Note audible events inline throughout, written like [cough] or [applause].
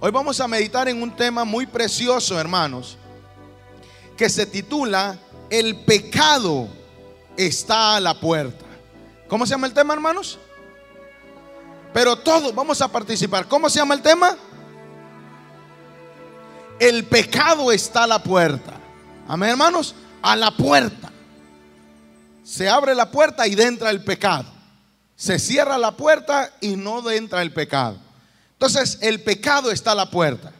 Hoy vamos a meditar en un tema muy precioso, hermanos, que se titula El pecado está a la puerta. ¿Cómo se llama el tema, hermanos? Pero todos vamos a participar. ¿Cómo se llama el tema? El pecado está a la puerta. Amén, hermanos. A la puerta. Se abre la puerta y entra el pecado. Se cierra la puerta y no entra el pecado. Entonces, el pecado está a la puerta.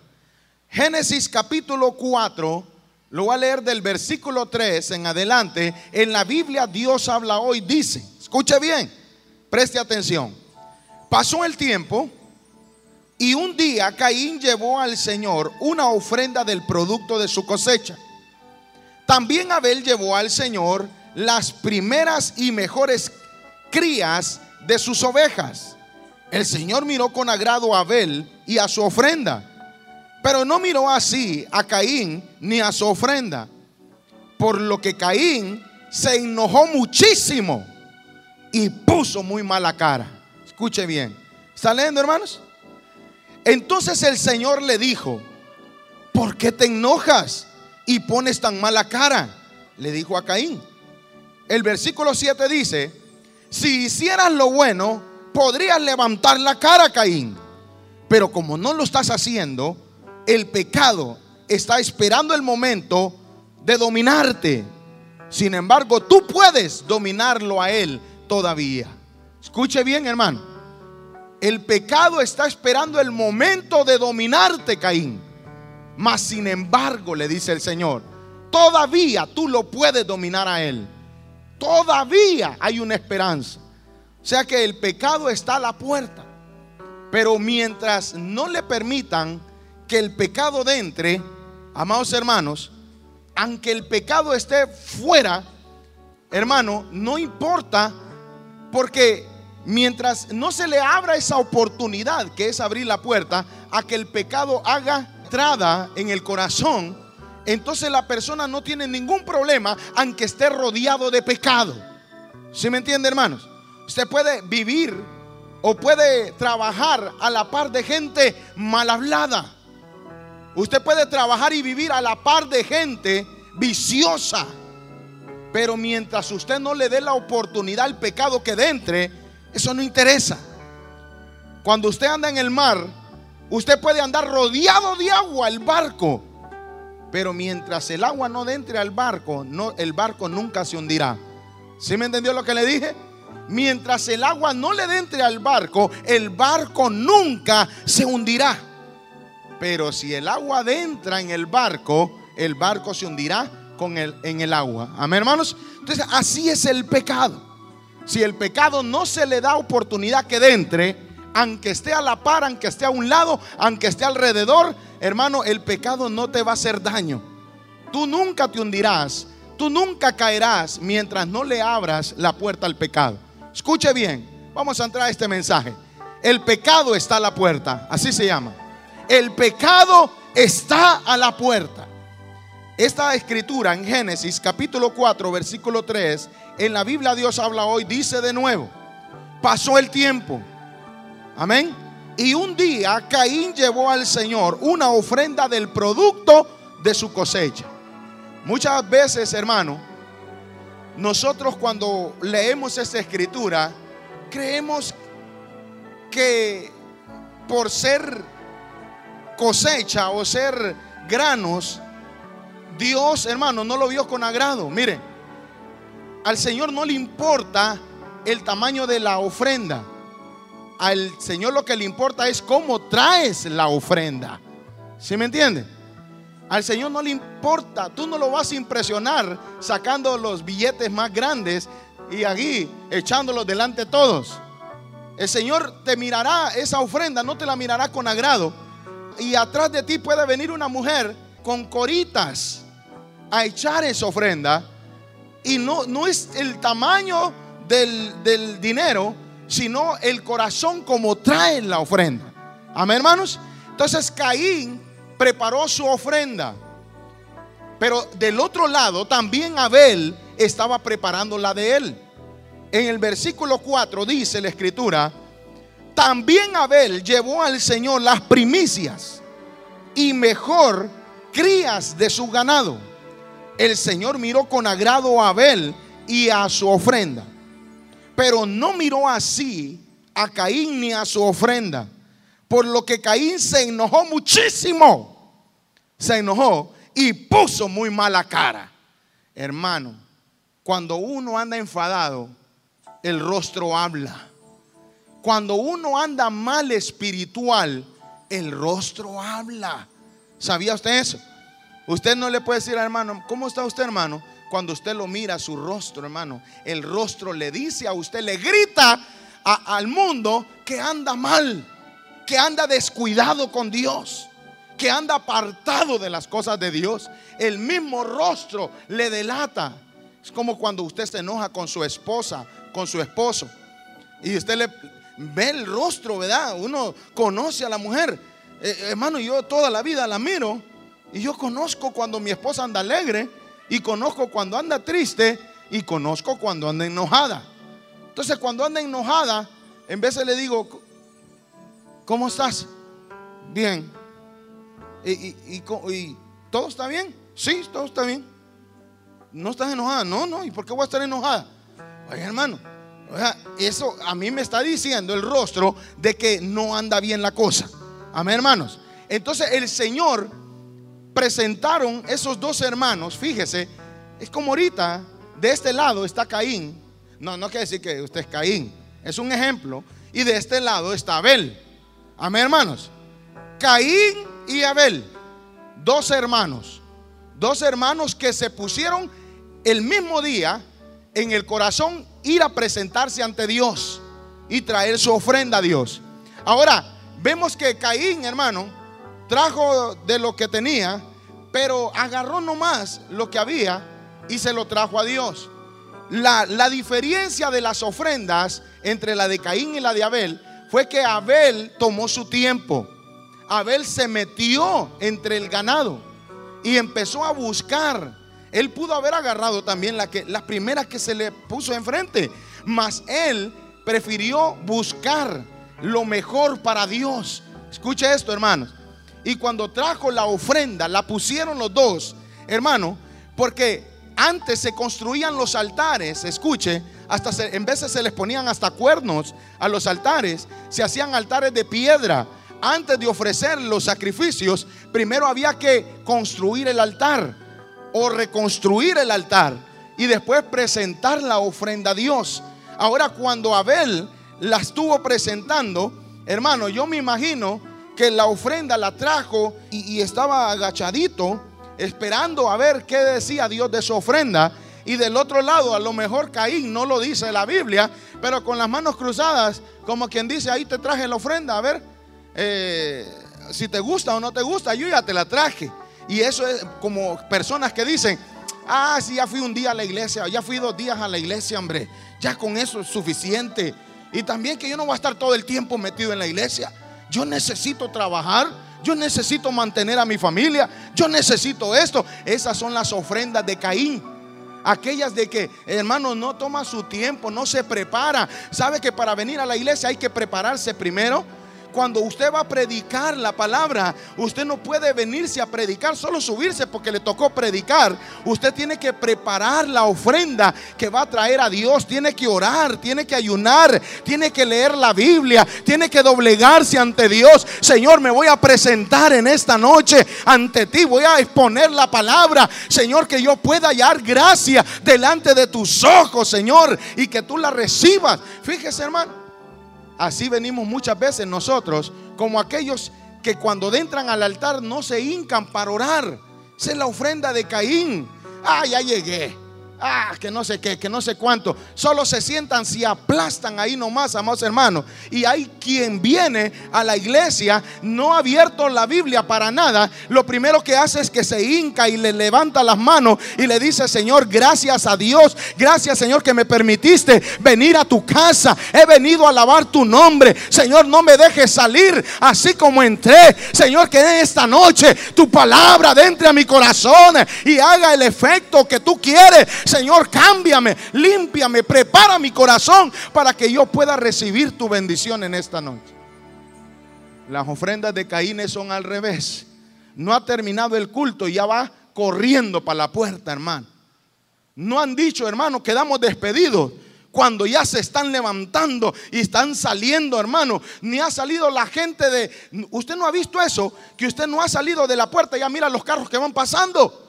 Génesis capítulo 4, lo voy a leer del versículo 3 en adelante. En la Biblia Dios habla hoy, dice, escuche bien, preste atención. Pasó el tiempo y un día Caín llevó al Señor una ofrenda del producto de su cosecha. También Abel llevó al Señor las primeras y mejores crías de sus ovejas. El Señor miró con agrado a Abel y a su ofrenda, pero no miró así a Caín ni a su ofrenda, por lo que Caín se enojó muchísimo y puso muy mala cara. Escuche bien. ¿Está leyendo, hermanos? Entonces el Señor le dijo, ¿por qué te enojas y pones tan mala cara? Le dijo a Caín. El versículo 7 dice, si hicieras lo bueno, podrías levantar la cara, Caín. Pero como no lo estás haciendo, el pecado está esperando el momento de dominarte. Sin embargo, tú puedes dominarlo a él todavía. Escuche bien, hermano. El pecado está esperando el momento de dominarte, Caín. Mas, sin embargo, le dice el Señor, todavía tú lo puedes dominar a él todavía hay una esperanza. O sea que el pecado está a la puerta. Pero mientras no le permitan que el pecado entre, amados hermanos, aunque el pecado esté fuera, hermano, no importa, porque mientras no se le abra esa oportunidad, que es abrir la puerta, a que el pecado haga entrada en el corazón, entonces la persona no tiene ningún problema aunque esté rodeado de pecado. ¿Sí me entiende, hermanos? Usted puede vivir o puede trabajar a la par de gente mal hablada. Usted puede trabajar y vivir a la par de gente viciosa. Pero mientras usted no le dé la oportunidad al pecado que entre, eso no interesa. Cuando usted anda en el mar, usted puede andar rodeado de agua el barco pero mientras el agua no entre al barco, no, el barco nunca se hundirá. ¿Sí me entendió lo que le dije? Mientras el agua no le entre al barco, el barco nunca se hundirá. Pero si el agua entra en el barco, el barco se hundirá con el, en el agua. Amén, hermanos. Entonces, así es el pecado. Si el pecado no se le da oportunidad que entre, aunque esté a la par, aunque esté a un lado, aunque esté alrededor, hermano, el pecado no te va a hacer daño. Tú nunca te hundirás, tú nunca caerás mientras no le abras la puerta al pecado. Escuche bien, vamos a entrar a este mensaje. El pecado está a la puerta, así se llama. El pecado está a la puerta. Esta escritura en Génesis capítulo 4, versículo 3, en la Biblia Dios habla hoy, dice de nuevo, pasó el tiempo. Amén. Y un día Caín llevó al Señor una ofrenda del producto de su cosecha. Muchas veces, hermano, nosotros cuando leemos esta escritura, creemos que por ser cosecha o ser granos, Dios, hermano, no lo vio con agrado. Mire, al Señor no le importa el tamaño de la ofrenda al Señor lo que le importa es cómo traes la ofrenda. ¿Sí me entiende? Al Señor no le importa, tú no lo vas a impresionar sacando los billetes más grandes y aquí echándolos delante de todos. El Señor te mirará esa ofrenda, no te la mirará con agrado. Y atrás de ti puede venir una mujer con coritas a echar esa ofrenda. Y no, no es el tamaño del, del dinero, sino el corazón como trae la ofrenda. Amén, hermanos. Entonces Caín preparó su ofrenda. Pero del otro lado también Abel estaba preparando la de él. En el versículo 4 dice la escritura, También Abel llevó al Señor las primicias y mejor crías de su ganado. El Señor miró con agrado a Abel y a su ofrenda, pero no miró así a Caín ni a su ofrenda, por lo que Caín se enojó muchísimo. Se enojó y puso muy mala cara. Hermano, cuando uno anda enfadado, el rostro habla. Cuando uno anda mal espiritual, el rostro habla. ¿Sabía usted eso? Usted no le puede decir hermano, ¿cómo está usted, hermano? Cuando usted lo mira, su rostro, hermano, el rostro le dice a usted, le grita al mundo que anda mal, que anda descuidado con Dios, que anda apartado de las cosas de Dios. El mismo rostro le delata. Es como cuando usted se enoja con su esposa, con su esposo, y usted le ve el rostro, ¿verdad? Uno conoce a la mujer. Eh, hermano, yo toda la vida la miro y yo conozco cuando mi esposa anda alegre y conozco cuando anda triste y conozco cuando anda enojada. Entonces cuando anda enojada, en vez le digo, ¿cómo estás? Bien. ¿Y, todo está bien? Sí, todo está bien. ¿No estás enojada? No, no. ¿Y por qué voy a estar enojada? Oye, hermano, eso a mí me está diciendo el rostro de que no anda bien la cosa. Amén, hermanos. Entonces el Señor presentaron esos dos hermanos, fíjese, es como ahorita, de este lado está Caín no, no quiere decir que usted es Caín. Es un ejemplo. Y de este lado está Abel. Amén, hermanos. Caín y Abel. Dos hermanos. Dos hermanos que se pusieron el mismo día en el corazón ir a presentarse ante Dios y traer su ofrenda a Dios. Ahora, vemos que Caín, hermano, trajo de lo que tenía, pero agarró nomás lo que había y se lo trajo a Dios. La, diferencia de las ofrendas entre la de Caín y la de Abel fue que Abel tomó su tiempo. Abel se metió entre el ganado y empezó a buscar. Él pudo haber agarrado también la que, las primeras que se le puso enfrente, mas él prefirió buscar lo mejor para Dios. Escuche esto, hermanos. Y cuando trajo la ofrenda, la pusieron los dos, hermano, porque antes se construían los altares, escuche, hasta en veces se les ponían hasta cuernos a los altares, se hacían altares de piedra. Antes de ofrecer los sacrificios, primero había que construir el altar o reconstruir el altar y después presentar la ofrenda a Dios. Ahora cuando Abel la estuvo presentando, hermano, yo me imagino que la ofrenda la trajo y estaba agachadito esperando a ver qué decía Dios de su ofrenda. Y del otro lado, a lo mejor Caín no lo dice la Biblia, pero con las manos cruzadas, como quien dice, ahí te traje la ofrenda, a ver eh, si te gusta o no te gusta, yo ya te la traje. Y eso es como personas que dicen, ah, si ya fui un día a la iglesia, ya fui dos días a la iglesia, hombre, ya con eso es suficiente. Y también que yo no voy a estar todo el tiempo metido en la iglesia. Yo necesito trabajar, yo necesito mantener a mi familia, yo necesito esto. Esas son las ofrendas de Caín. Aquellas de que, hermano, no toma su tiempo, no se prepara. ¿Sabe que para venir a la iglesia hay que prepararse primero? Cuando usted va a predicar la palabra, usted no puede venirse a predicar, solo subirse porque le tocó predicar. Usted tiene que preparar la ofrenda que va a traer a Dios. Tiene que orar, tiene que ayunar, tiene que leer la Biblia, tiene que doblegarse ante Dios. Señor, me voy a presentar en esta noche ante ti. Voy a exponer la palabra, Señor, que yo pueda hallar gracia delante de tus ojos, Señor, y que tú la recibas. Fíjese, hermano. Así venimos muchas veces nosotros, como aquellos que cuando entran al altar no se hincan para orar. Esa es la ofrenda de Caín. Ah, ya llegué ah, que no sé qué, que no sé cuánto. Solo se sientan, si aplastan ahí nomás, amados hermanos. Y hay quien viene a la iglesia, no ha abierto la Biblia para nada. Lo primero que hace es que se hinca y le levanta las manos y le dice, Señor, gracias a Dios, gracias Señor que me permitiste venir a tu casa. He venido a alabar tu nombre. Señor, no me dejes salir así como entré. Señor, que en esta noche tu palabra entre a mi corazón y haga el efecto que tú quieres. Señor, cámbiame, límpiame, prepara mi corazón para que yo pueda recibir tu bendición en esta noche. Las ofrendas de Caín son al revés. No ha terminado el culto y ya va corriendo para la puerta, hermano. No han dicho, hermano, quedamos despedidos cuando ya se están levantando y están saliendo, hermano. Ni ha salido la gente de... Usted no ha visto eso, que usted no ha salido de la puerta, ya mira los carros que van pasando.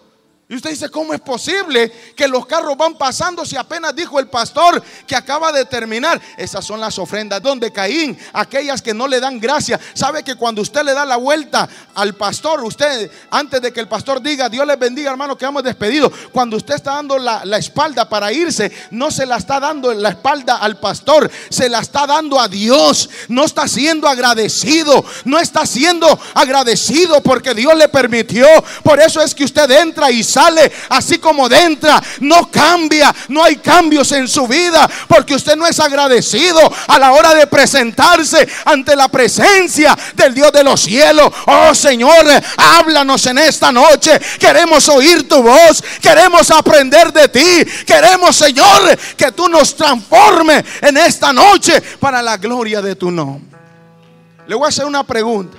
Y usted dice, ¿cómo es posible que los carros van pasando si apenas dijo el pastor que acaba de terminar? Esas son las ofrendas donde Caín, aquellas que no le dan gracia. Sabe que cuando usted le da la vuelta al pastor, usted, antes de que el pastor diga, Dios les bendiga hermano, que hemos despedido, cuando usted está dando la, la espalda para irse, no se la está dando la espalda al pastor, se la está dando a Dios. No está siendo agradecido, no está siendo agradecido porque Dios le permitió. Por eso es que usted entra y sale así como entra. No cambia, no hay cambios en su vida porque usted no es agradecido a la hora de presentarse ante la presencia del Dios de los cielos. Oh Señor, háblanos en esta noche. Queremos oír tu voz, queremos aprender de ti. Queremos, Señor, que tú nos transformes en esta noche para la gloria de tu nombre. Le voy a hacer una pregunta.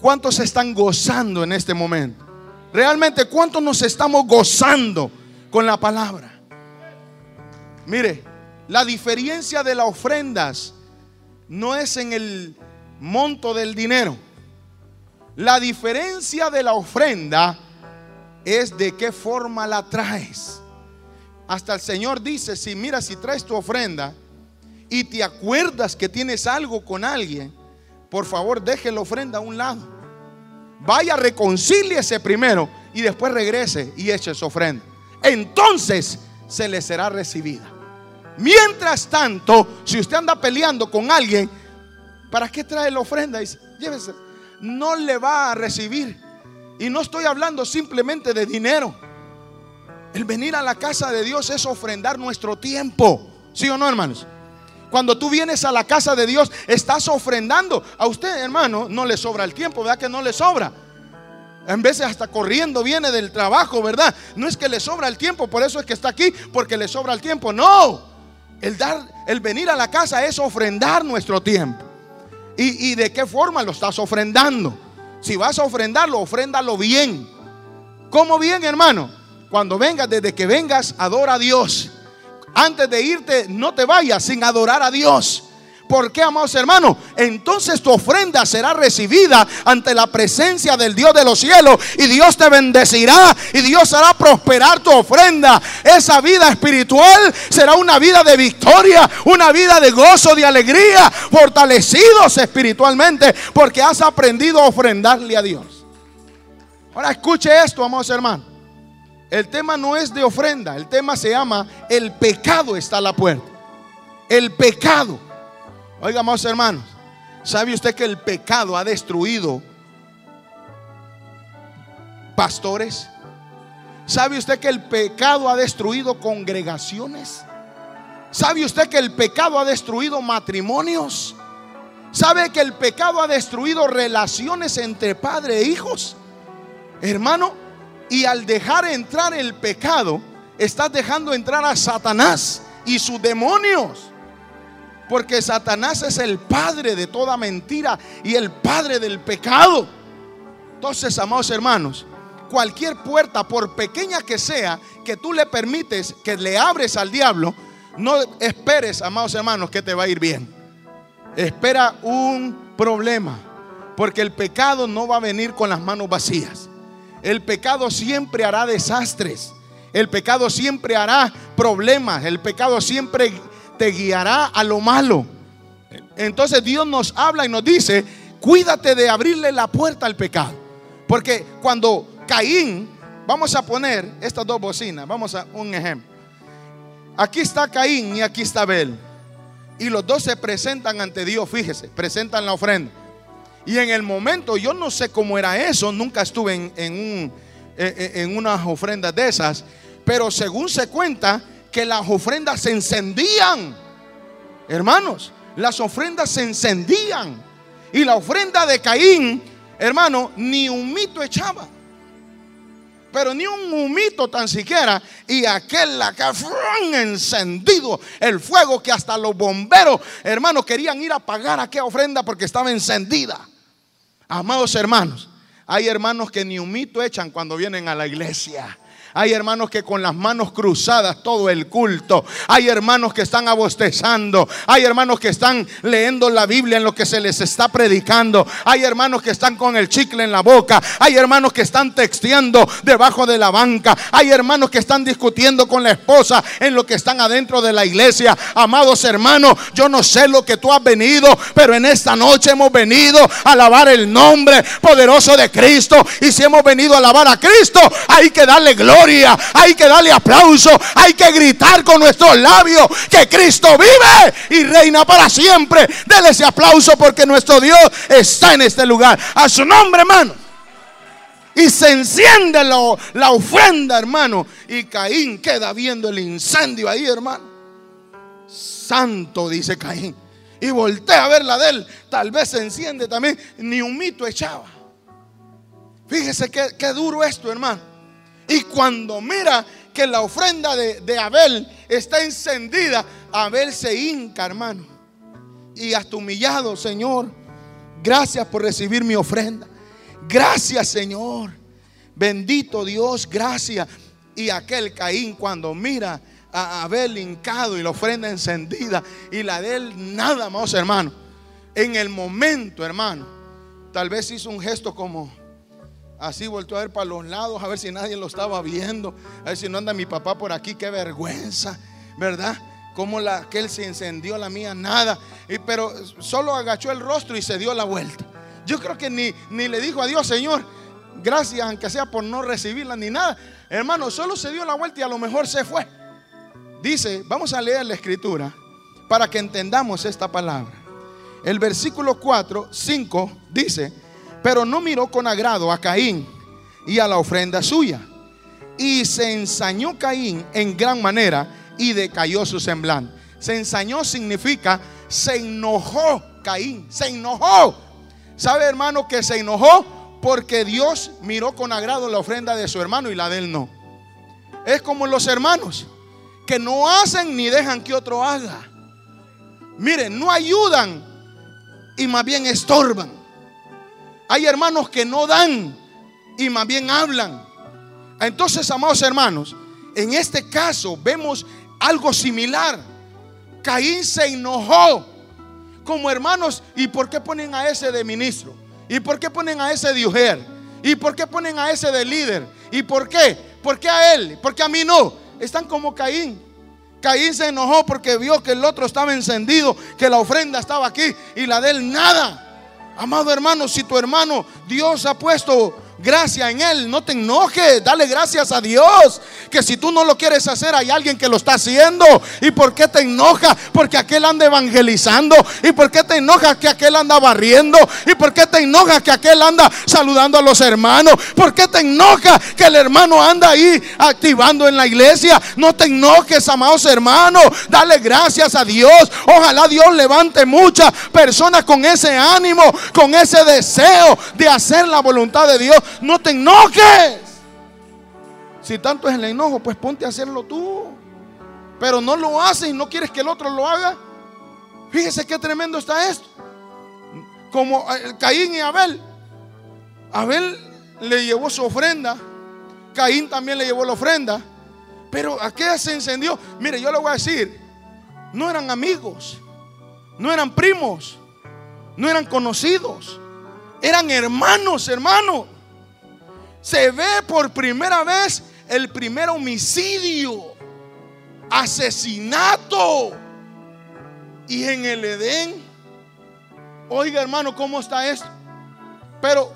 ¿Cuántos están gozando en este momento? Realmente, ¿cuánto nos estamos gozando con la palabra? Mire, la diferencia de las ofrendas no es en el monto del dinero. La diferencia de la ofrenda es de qué forma la traes. Hasta el Señor dice, si mira, si traes tu ofrenda y te acuerdas que tienes algo con alguien, por favor deje la ofrenda a un lado vaya, reconcíliese primero y después regrese y eche su ofrenda. Entonces se le será recibida. Mientras tanto, si usted anda peleando con alguien, ¿para qué trae la ofrenda? Dice, llévese. No le va a recibir. Y no estoy hablando simplemente de dinero. El venir a la casa de Dios es ofrendar nuestro tiempo. ¿Sí o no, hermanos? Cuando tú vienes a la casa de Dios, estás ofrendando. A usted, hermano, no le sobra el tiempo, ¿verdad que no le sobra? En veces hasta corriendo viene del trabajo, ¿verdad? No es que le sobra el tiempo, por eso es que está aquí, porque le sobra el tiempo. No. El dar, el venir a la casa es ofrendar nuestro tiempo. ¿Y, y de qué forma lo estás ofrendando? Si vas a ofrendarlo, ofréndalo bien. ¿Cómo bien, hermano? Cuando vengas, desde que vengas, adora a Dios antes de irte, no te vayas sin adorar a Dios. ¿Por qué, amados hermanos? Entonces tu ofrenda será recibida ante la presencia del Dios de los cielos y Dios te bendecirá y Dios hará prosperar tu ofrenda. Esa vida espiritual será una vida de victoria, una vida de gozo, de alegría, fortalecidos espiritualmente porque has aprendido a ofrendarle a Dios. Ahora escuche esto, amados hermanos. El tema no es de ofrenda, el tema se llama el pecado está a la puerta. El pecado. Oiga, hermanos, ¿sabe usted que el pecado ha destruido pastores? ¿Sabe usted que el pecado ha destruido congregaciones? ¿Sabe usted que el pecado ha destruido matrimonios? ¿Sabe que el pecado ha destruido relaciones entre padre e hijos? Hermano, y al dejar entrar el pecado, estás dejando entrar a Satanás y sus demonios. Porque Satanás es el padre de toda mentira y el padre del pecado. Entonces, amados hermanos, cualquier puerta, por pequeña que sea, que tú le permites, que le abres al diablo, no esperes, amados hermanos, que te va a ir bien. Espera un problema, porque el pecado no va a venir con las manos vacías. El pecado siempre hará desastres. El pecado siempre hará problemas. El pecado siempre te guiará a lo malo. Entonces Dios nos habla y nos dice, cuídate de abrirle la puerta al pecado. Porque cuando Caín, vamos a poner estas dos bocinas, vamos a un ejemplo. Aquí está Caín y aquí está Abel. Y los dos se presentan ante Dios, fíjese, presentan la ofrenda. Y en el momento, yo no sé cómo era eso, nunca estuve en, en, en unas ofrendas de esas, pero según se cuenta que las ofrendas se encendían. Hermanos, las ofrendas se encendían. Y la ofrenda de Caín, hermano, ni un mito echaba. Pero ni un humito tan siquiera. Y aquel que encendido el fuego que hasta los bomberos, hermanos, querían ir a pagar aquella ofrenda porque estaba encendida. Amados hermanos, hay hermanos que ni humito echan cuando vienen a la iglesia. Hay hermanos que con las manos cruzadas todo el culto. Hay hermanos que están abostezando. Hay hermanos que están leyendo la Biblia en lo que se les está predicando. Hay hermanos que están con el chicle en la boca. Hay hermanos que están texteando debajo de la banca. Hay hermanos que están discutiendo con la esposa en lo que están adentro de la iglesia. Amados hermanos, yo no sé lo que tú has venido, pero en esta noche hemos venido a alabar el nombre poderoso de Cristo. Y si hemos venido a alabar a Cristo, hay que darle gloria hay que darle aplauso, hay que gritar con nuestros labios que Cristo vive y reina para siempre. Dele ese aplauso porque nuestro Dios está en este lugar. A su nombre, hermano. Y se enciende la, ofrenda, hermano. Y Caín queda viendo el incendio ahí, hermano. Santo, dice Caín. Y voltea a ver la de él. Tal vez se enciende también. Ni un mito echaba. Fíjese qué, qué duro esto, hermano. Y cuando mira que la ofrenda de, Abel está encendida, Abel se hinca, hermano. Y hasta humillado, Señor, gracias por recibir mi ofrenda. Gracias, Señor. Bendito Dios, gracias. Y aquel Caín cuando mira a Abel hincado y la ofrenda encendida y la de él nada más, hermano. En el momento, hermano, tal vez hizo un gesto como Así volvió a ver para los lados, a ver si nadie lo estaba viendo, a ver si no anda mi papá por aquí, qué vergüenza, ¿verdad? Como la, él se encendió, la mía nada. Y, pero solo agachó el rostro y se dio la vuelta. Yo creo que ni, ni le dijo a Dios, Señor, gracias, aunque sea por no recibirla ni nada. Hermano, solo se dio la vuelta y a lo mejor se fue. Dice, vamos a leer la escritura para que entendamos esta palabra. El versículo 4, 5 dice, pero no miró con agrado a Caín y a la ofrenda suya. Y se ensañó Caín en gran manera y decayó su semblante. Se ensañó significa se enojó Caín, se enojó. ¿Sabe hermano que se enojó? Porque Dios miró con agrado la ofrenda de su hermano y la de él no. Es como los hermanos que no hacen ni dejan que otro haga. Miren, no ayudan y más bien estorban. Hay hermanos que no dan y más bien hablan. Entonces, amados hermanos, en este caso vemos algo similar. Caín se enojó como hermanos. ¿Y por qué ponen a ese de ministro? ¿Y por qué ponen a ese de mujer? ¿Y por qué ponen a ese de líder? ¿Y por qué? ¿Por qué a él? ¿Por qué a mí no? Están como Caín. Caín se enojó porque vio que el otro estaba encendido, que la ofrenda estaba aquí y la de él nada. Amado hermano, si tu hermano Dios ha puesto gracia en él. No te enojes, dale gracias a Dios. Que si tú no lo quieres hacer, hay alguien que lo está haciendo. ¿Y por qué te enoja? Porque aquel anda evangelizando. ¿Y por qué te enoja que aquel anda barriendo? ¿Y por qué te enoja que aquel anda saludando a los hermanos? ¿Por qué te enoja que el hermano anda ahí activando en la iglesia? No te enojes, amados hermanos. Dale gracias a Dios. Ojalá Dios levante muchas personas con ese ánimo, con ese deseo de hacer la voluntad de Dios no te enojes. Si tanto es el enojo, pues ponte a hacerlo tú. Pero no lo haces y no quieres que el otro lo haga. Fíjese qué tremendo está esto. Como Caín y Abel. Abel le llevó su ofrenda. Caín también le llevó la ofrenda. Pero aquella se encendió. Mire, yo le voy a decir, no eran amigos, no eran primos, no eran conocidos, eran hermanos, hermanos se ve por primera vez el primer homicidio, asesinato. Y en el Edén, oiga hermano, ¿cómo está esto? Pero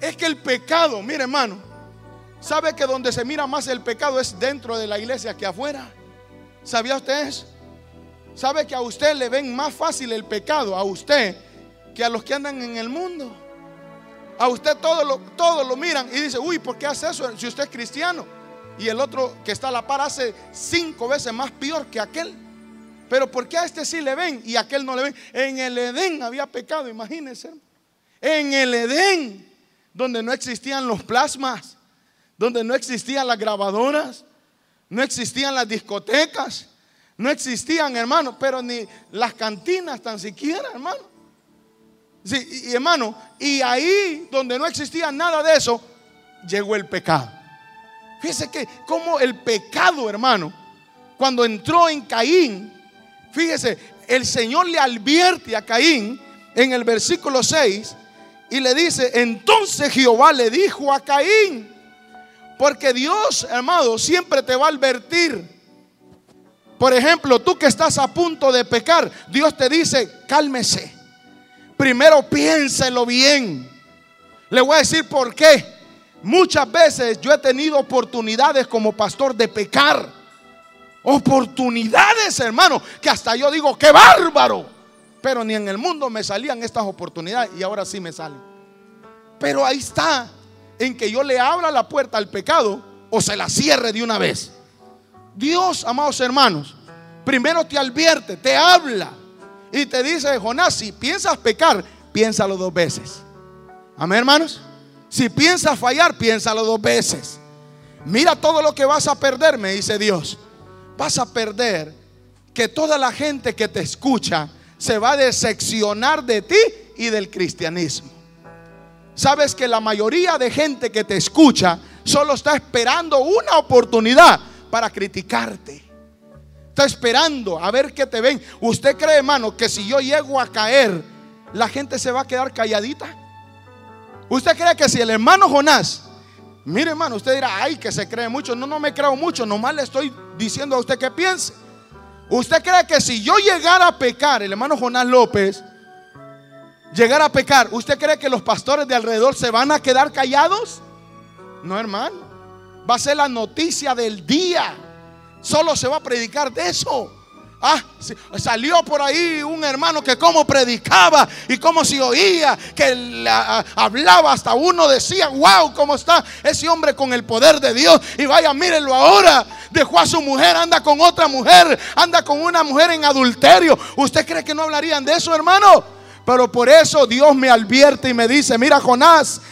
es que el pecado, mire hermano, ¿sabe que donde se mira más el pecado es dentro de la iglesia que afuera? ¿Sabía usted eso? ¿Sabe que a usted le ven más fácil el pecado, a usted, que a los que andan en el mundo? A usted todo lo, todo lo miran y dice, uy, ¿por qué hace eso si usted es cristiano? Y el otro que está a la par hace cinco veces más peor que aquel. Pero ¿por qué a este sí le ven y a aquel no le ven? En el Edén había pecado, imagínense. En el Edén, donde no existían los plasmas, donde no existían las grabadoras, no existían las discotecas, no existían, hermano, pero ni las cantinas tan siquiera, hermano. Y, hermano, y ahí donde no existía nada de eso, llegó el pecado. Fíjese que como el pecado, hermano, cuando entró en Caín, fíjese, el Señor le advierte a Caín en el versículo 6 y le dice, entonces Jehová le dijo a Caín, porque Dios, hermano, siempre te va a advertir. Por ejemplo, tú que estás a punto de pecar, Dios te dice, cálmese. Primero piénselo bien. Le voy a decir por qué. Muchas veces yo he tenido oportunidades como pastor de pecar. Oportunidades, hermano, que hasta yo digo, qué bárbaro. Pero ni en el mundo me salían estas oportunidades y ahora sí me salen. Pero ahí está, en que yo le abra la puerta al pecado o se la cierre de una vez. Dios, amados hermanos, primero te advierte, te habla y te dice, Jonás, si piensas pecar, piénsalo dos veces. Amén, hermanos. Si piensas fallar, piénsalo dos veces. Mira todo lo que vas a perder, me dice Dios. Vas a perder que toda la gente que te escucha se va a decepcionar de ti y del cristianismo. Sabes que la mayoría de gente que te escucha solo está esperando una oportunidad para criticarte. Está esperando a ver qué te ven. ¿Usted cree, hermano, que si yo llego a caer, la gente se va a quedar calladita? ¿Usted cree que si el hermano Jonás, mire hermano, usted dirá, ay, que se cree mucho. No, no me creo mucho, nomás le estoy diciendo a usted que piense. ¿Usted cree que si yo llegara a pecar, el hermano Jonás López, llegara a pecar, ¿usted cree que los pastores de alrededor se van a quedar callados? No, hermano. Va a ser la noticia del día. Solo se va a predicar de eso. Ah, salió por ahí un hermano que como predicaba y como si oía, que hablaba hasta uno decía, wow, ¿cómo está ese hombre con el poder de Dios? Y vaya, mírenlo ahora, dejó a su mujer, anda con otra mujer, anda con una mujer en adulterio. ¿Usted cree que no hablarían de eso, hermano? Pero por eso Dios me advierte y me dice, mira Jonás,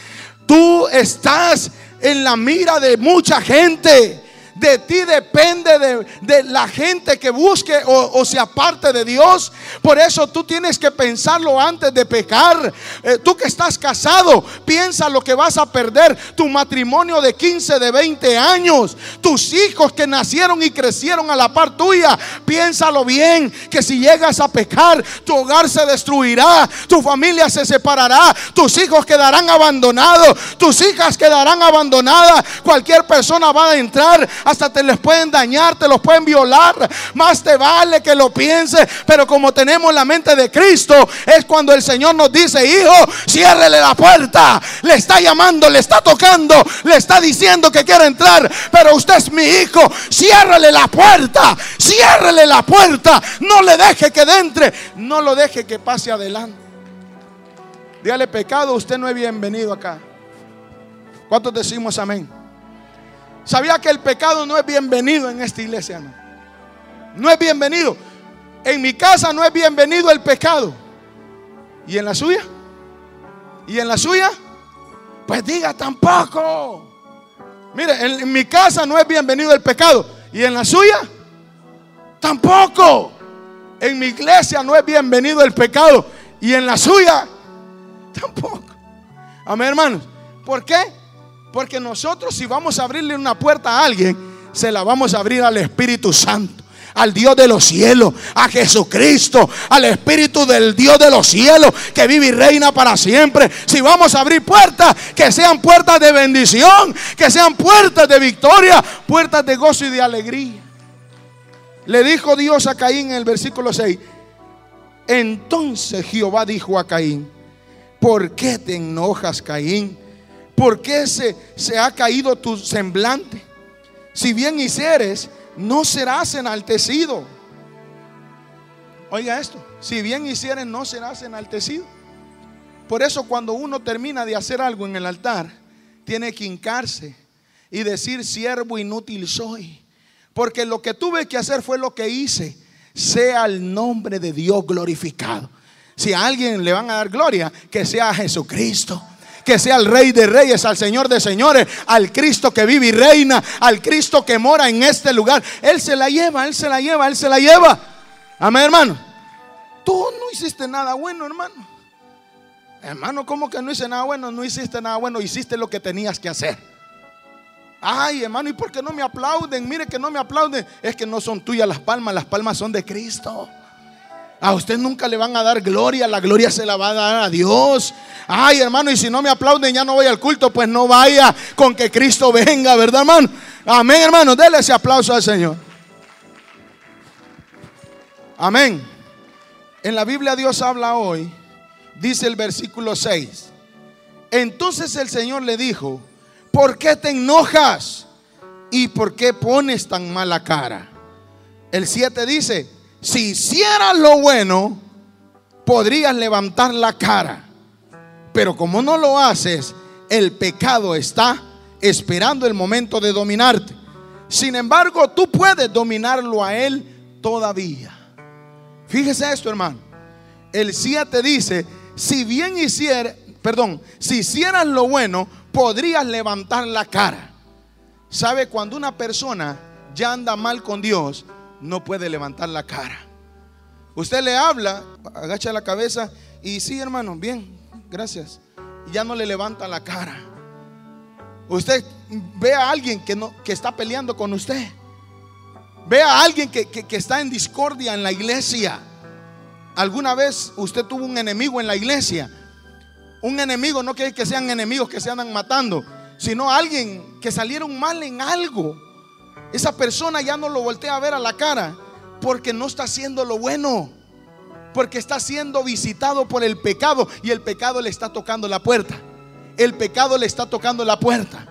tú estás en la mira de mucha gente. De ti depende de, la gente que busque o, se aparte de Dios. Por eso tú tienes que pensarlo antes de pecar. Eh, tú que estás casado, piensa lo que vas a perder. Tu matrimonio de 15, de 20 años. Tus hijos que nacieron y crecieron a la par tuya. Piénsalo bien. Que si llegas a pecar, tu hogar se destruirá. Tu familia se separará. Tus hijos quedarán abandonados. Tus hijas quedarán abandonadas. Cualquier persona va a entrar hasta te les pueden dañar, te los pueden violar. Más te vale que lo pienses. Pero como tenemos la mente de Cristo, es cuando el Señor nos dice, hijo, ciérrele la puerta. Le está llamando, le está tocando, le está diciendo que quiere entrar. Pero usted es mi hijo, ciérrele la puerta, ciérrele la puerta. No le deje que entre, no lo deje que pase adelante. Dígale pecado, usted no es bienvenido acá. ¿Cuántos decimos amén? ¿Sabía que el pecado no es bienvenido en esta iglesia? No, es bienvenido. En mi casa no es bienvenido el pecado. ¿Y en la suya? ¿Y en la suya? Pues diga tampoco. Mire, en, mi casa no es bienvenido el pecado. ¿Y en la suya? Tampoco. En mi iglesia no es bienvenido el pecado. ¿Y en la suya? Tampoco. Amén, hermanos. ¿Por qué? Porque nosotros si vamos a abrirle una puerta a alguien, se la vamos a abrir al Espíritu Santo al Dios de los cielos, a Jesucristo, al Espíritu del Dios de los cielos, que vive y reina para siempre. Si vamos a abrir puertas, que sean puertas de bendición, que sean puertas de victoria, puertas de gozo y de alegría. Le dijo Dios a Caín en el versículo 6, entonces Jehová dijo a Caín, ¿por qué te enojas, Caín? ¿Por qué se, se ha caído tu semblante? Si bien hicieres, no serás enaltecido. Oiga esto, si bien hicieres, no serás enaltecido. Por eso cuando uno termina de hacer algo en el altar, tiene que hincarse y decir, siervo inútil soy. Porque lo que tuve que hacer fue lo que hice. Sea el nombre de Dios glorificado. Si a alguien le van a dar gloria, que sea Jesucristo que sea el Rey de Reyes, al Señor de Señores, al Cristo que vive y reina, al Cristo que mora en este lugar. Él se la lleva, Él se la lleva, Él se la lleva. Amén, hermano. Tú no hiciste nada bueno, hermano. Hermano, ¿cómo que no hice nada bueno? No hiciste nada bueno, hiciste lo que tenías que hacer. Ay, hermano, ¿y por qué no me aplauden? Mire que no me aplauden. Es que no son tuyas las palmas, las palmas son de Cristo. A usted nunca le van a dar gloria, la gloria se la va a dar a Dios. Ay, hermano, y si no me aplauden, ya no voy al culto, pues no vaya con que Cristo venga, ¿verdad, hermano? Amén, hermano, déle ese aplauso al Señor. Amén. En la Biblia Dios habla hoy dice el versículo 6. Entonces el Señor le dijo, ¿por qué te enojas? ¿Y por qué pones tan mala cara? El 7 dice, si hicieras lo bueno, podrías levantar la cara. Pero como no lo haces, el pecado está esperando el momento de dominarte. Sin embargo, tú puedes dominarlo a él todavía. Fíjese esto, hermano. El 7 dice, si bien hiciera, perdón, si hicieras lo bueno, podrías levantar la cara. ¿Sabe? Cuando una persona ya anda mal con Dios, no puede levantar la cara. Usted le habla, agacha la cabeza y sí, hermano, bien, gracias. Ya no le levanta la cara. Usted ve a alguien que, no, que está peleando con usted. Ve a alguien que, que está en discordia en la iglesia. ¿Alguna vez usted tuvo un enemigo en la iglesia? Un enemigo no quiere que sean enemigos que se andan matando, sino alguien que salieron mal en algo. Esa persona ya no lo voltea a ver a la cara porque no está haciendo lo bueno. Porque está siendo visitado por el pecado y el pecado le está tocando la puerta. El pecado le está tocando la puerta.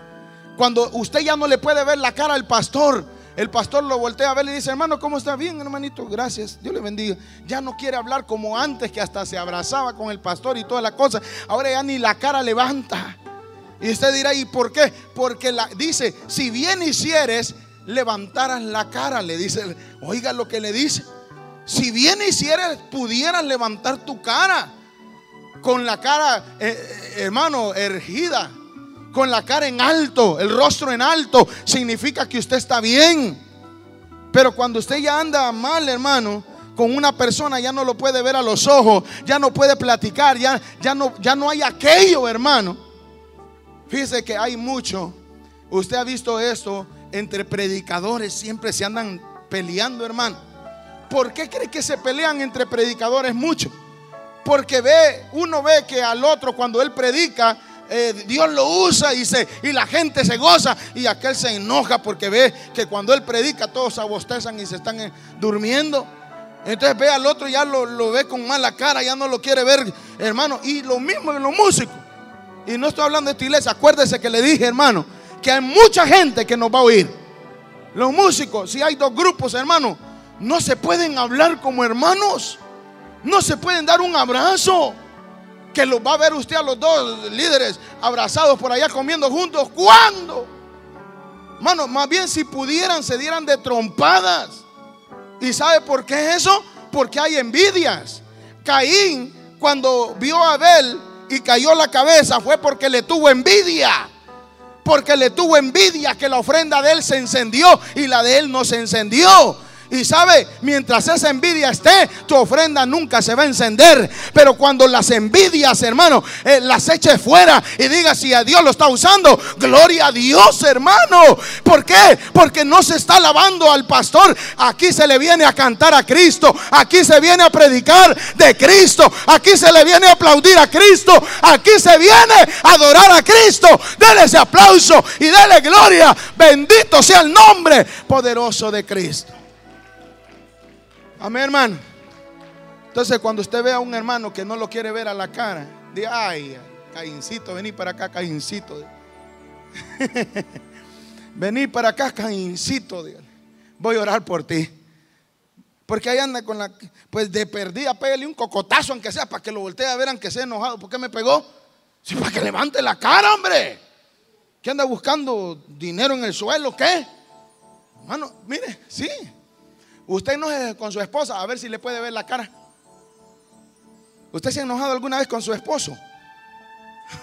Cuando usted ya no le puede ver la cara al pastor, el pastor lo voltea a ver y dice, hermano, ¿cómo está? Bien, hermanito, gracias, Dios le bendiga. Ya no quiere hablar como antes, que hasta se abrazaba con el pastor y toda la cosa. Ahora ya ni la cara levanta. Y usted dirá, ¿y por qué? Porque la, dice, si bien hicieres, levantaras la cara, le dice, oiga lo que le dice. Si bien hicieres, pudieras levantar tu cara. Con la cara, eh, eh, hermano, ergida con la cara en alto, el rostro en alto, significa que usted está bien. Pero cuando usted ya anda mal, hermano, con una persona ya no lo puede ver a los ojos, ya no puede platicar, ya, ya, no, ya no hay aquello, hermano. Fíjese que hay mucho. Usted ha visto esto entre predicadores, siempre se andan peleando, hermano. ¿Por qué cree que se pelean entre predicadores mucho? Porque ve, uno ve que al otro cuando él predica, eh, Dios lo usa y, se, y la gente se goza y aquel se enoja porque ve que cuando él predica todos abostezan y se están eh, durmiendo. Entonces ve al otro, ya lo, lo, ve con mala cara, ya no lo quiere ver, hermano. Y lo mismo en los músicos. Y no estoy hablando de esta iglesia, acuérdese que le dije, hermano, que hay mucha gente que nos va a oír. Los músicos, si hay dos grupos, hermano, no se pueden hablar como hermanos. No se pueden dar un abrazo que los va a ver usted a los dos líderes abrazados por allá comiendo juntos. ¿Cuándo? Mano, más bien si pudieran se dieran de trompadas. ¿Y sabe por qué es eso? Porque hay envidias. Caín, cuando vio a Abel y cayó la cabeza, fue porque le tuvo envidia. Porque le tuvo envidia que la ofrenda de él se encendió y la de él no se encendió. Y sabe, mientras esa envidia esté, tu ofrenda nunca se va a encender. Pero cuando las envidias, hermano, eh, las eche fuera y diga si a Dios lo está usando, gloria a Dios, hermano. ¿Por qué? Porque no se está alabando al pastor. Aquí se le viene a cantar a Cristo. Aquí se viene a predicar de Cristo. Aquí se le viene a aplaudir a Cristo. Aquí se viene a adorar a Cristo. Dele ese aplauso y dele gloria. Bendito sea el nombre poderoso de Cristo. Amén, hermano. Entonces, cuando usted ve a un hermano que no lo quiere ver a la cara, dice, ay, Caincito, vení para acá, Caincito. [laughs] vení para acá, Caincito. Voy a orar por ti. Porque ahí anda con la, pues de perdida, pégale un cocotazo, aunque sea, para que lo voltee a ver, aunque sea enojado. ¿Por qué me pegó? Sí, para que levante la cara, hombre. ¿Qué anda buscando dinero en el suelo? ¿Qué? Hermano, mire, sí. Usted no es con su esposa, a ver si le puede ver la cara. ¿Usted se ha enojado alguna vez con su esposo?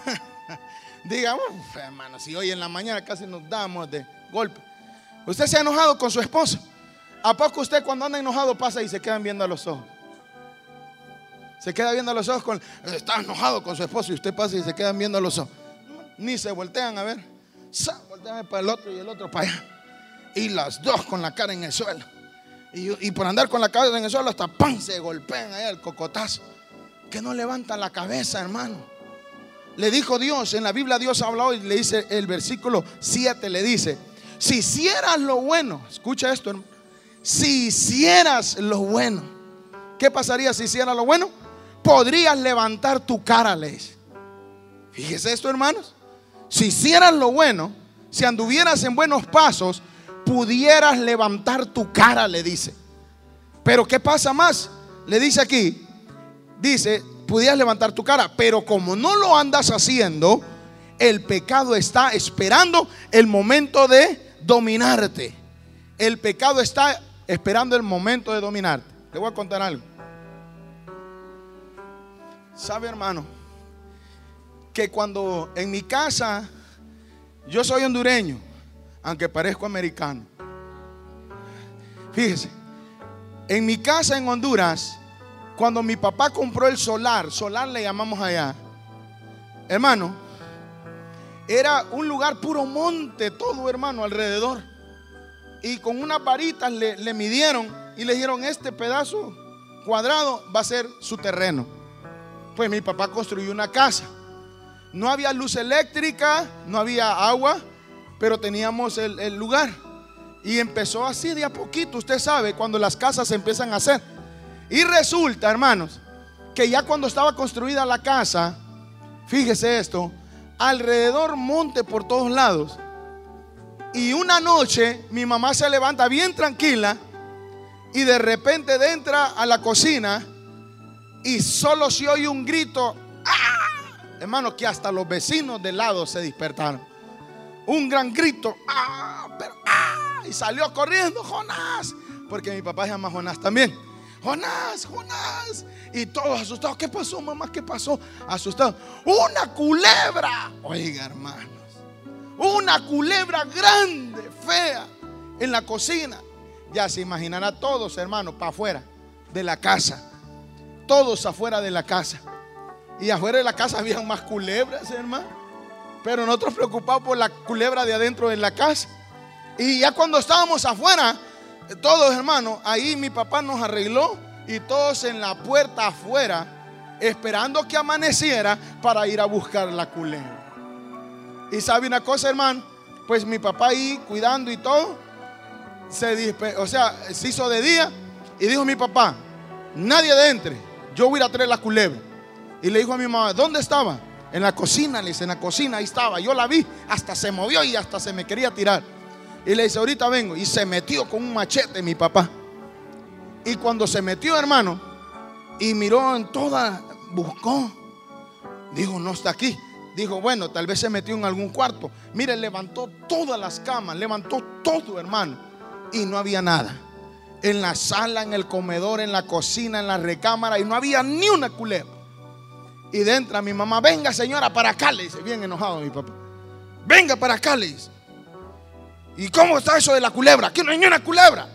[laughs] Digamos, hermano, si hoy en la mañana casi nos damos de golpe. Usted se ha enojado con su esposo. ¿A poco usted cuando anda enojado pasa y se quedan viendo a los ojos? Se queda viendo a los ojos con. Está enojado con su esposo y usted pasa y se quedan viendo a los ojos. Ni se voltean a ver. Voltean para el otro y el otro para allá. Y las dos con la cara en el suelo. Y, por andar con la cabeza en el suelo hasta pan se golpean ahí el cocotazo. Que no levantan la cabeza, hermano. Le dijo Dios, en la Biblia Dios ha hablado y le dice el versículo 7, le dice, si hicieras lo bueno, escucha esto, hermano, si hicieras lo bueno, ¿qué pasaría si hicieras lo bueno? Podrías levantar tu cara, le dice. Fíjese esto, hermanos. Si hicieras lo bueno, si anduvieras en buenos pasos, pudieras levantar tu cara, le dice. Pero ¿qué pasa más? Le dice aquí, dice, pudieras levantar tu cara, pero como no lo andas haciendo, el pecado está esperando el momento de dominarte. El pecado está esperando el momento de dominarte. Te voy a contar algo. ¿Sabe, hermano? Que cuando en mi casa, yo soy hondureño, aunque parezco americano. Fíjese, en mi casa en Honduras, cuando mi papá compró el solar, solar le llamamos allá, hermano, era un lugar puro monte, todo hermano, alrededor. Y con unas varitas le, le midieron y le dijeron, este pedazo cuadrado va a ser su terreno. Pues mi papá construyó una casa. No había luz eléctrica, no había agua, pero teníamos el, el, lugar. Y empezó así de a poquito, usted sabe, cuando las casas se empiezan a hacer. Y resulta, hermanos, que ya cuando estaba construida la casa, fíjese esto, alrededor monte por todos lados. Y una noche mi mamá se levanta bien tranquila y de repente entra a la cocina y solo se oye un grito. ¡Ah! Hermano, que hasta los vecinos del lado se despertaron. Un gran grito. ¡Ah! ¡Ah! Y salió corriendo Jonás. Porque mi papá se llama Jonás también. Jonás, Jonás. Y todos asustados. ¿Qué pasó, mamá? ¿Qué pasó? Asustado. Una culebra. Oiga, hermanos. Una culebra grande, fea, en la cocina. Ya se imaginará todos, hermanos, para afuera de la casa. Todos afuera de la casa. Y afuera de la casa habían más culebras, hermano. Pero nosotros preocupados por la culebra de adentro de la casa. Y ya cuando estábamos afuera, todos hermanos, ahí mi papá nos arregló y todos en la puerta afuera, esperando que amaneciera para ir a buscar la culebra. Y sabe una cosa, hermano, pues mi papá ahí cuidando y todo, se o sea, se hizo de día y dijo mi papá, nadie entre, yo voy a traer la culebra. Y le dijo a mi mamá, ¿dónde estaba? En la cocina, le dice, en la cocina, ahí estaba. Yo la vi, hasta se movió y hasta se me quería tirar. Y le dice, ahorita vengo. Y se metió con un machete mi papá. Y cuando se metió, hermano, y miró en toda, buscó. Dijo, no está aquí. Dijo, bueno, tal vez se metió en algún cuarto. Mire, levantó todas las camas, levantó todo, hermano. Y no había nada. En la sala, en el comedor, en la cocina, en la recámara. Y no había ni una culebra. Y dentro mi mamá, venga señora, para acá, le dice, bien enojado mi papá. Venga para acá, le dice. ¿Y cómo está eso de la culebra? Aquí no hay ni una culebra.